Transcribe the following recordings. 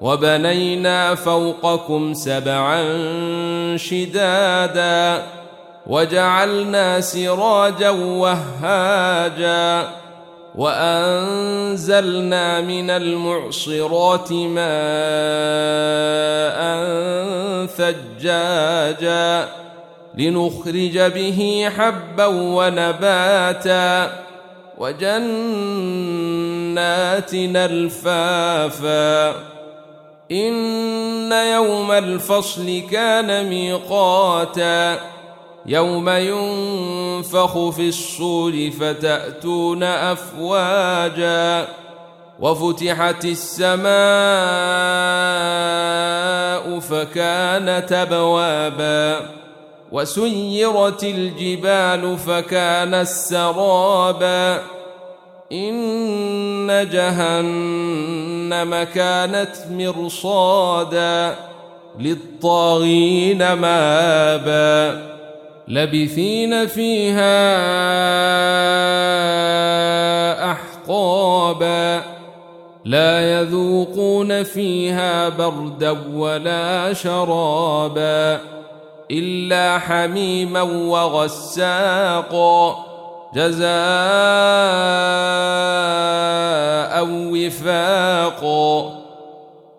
وبنينا فوقكم سبعا شدادا وجعلنا سراجا وهاجا وأنزلنا من المعصرات ماء ثجاجا لنخرج به حبا ونباتا وجنات الفافا إن يوم الفصل كان ميقاتا يوم ينفخ في الصور فتأتون أفواجا وفتحت السماء فكانت أبوابا وسيرت الجبال فكانت سرابا إن جهنم كانت مرصادا للطاغين مآبا لبثين فيها أحقابا لا يذوقون فيها بردا ولا شرابا إلا حميما وغساقا جزاء وفاقا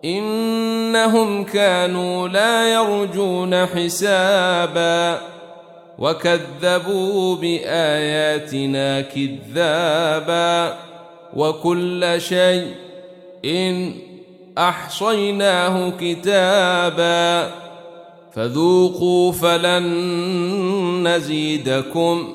إنهم كانوا لا يرجون حسابا. وكذبوا بآياتنا كذابا. وكل شيء إن أحصيناه كتابا. فذوقوا فلن نزيدكم.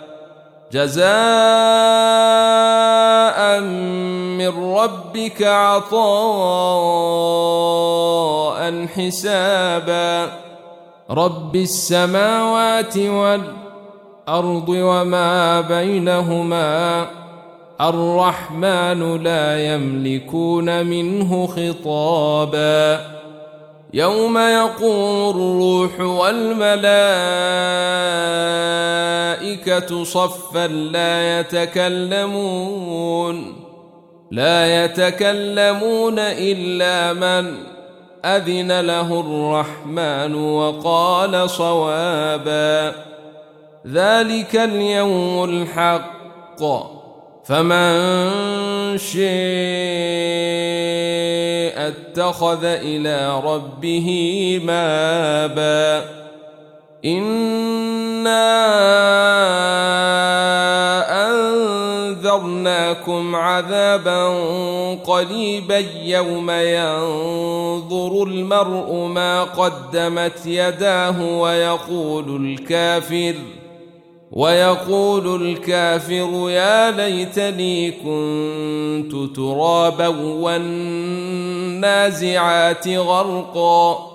جزاء من ربك عطاء حسابا. رب السماوات والأرض وما بينهما. الرحمن لا يملكون منه خطابا. يوم يقوم الروح والملائكة صفا لا يتكلمون لا يتكلمون إلا من أذن له الرحمن وقال صوابا. ذلك اليوم الحق فمن شاء اتخذ إلى ربه مآبا. إنا انذرناكم عذابا قريبا يوم ينظر المرء ما قدمت يداه ويقول الكافر ويقول الكافر يا ليتني كنت ترابا والنازعات غرقا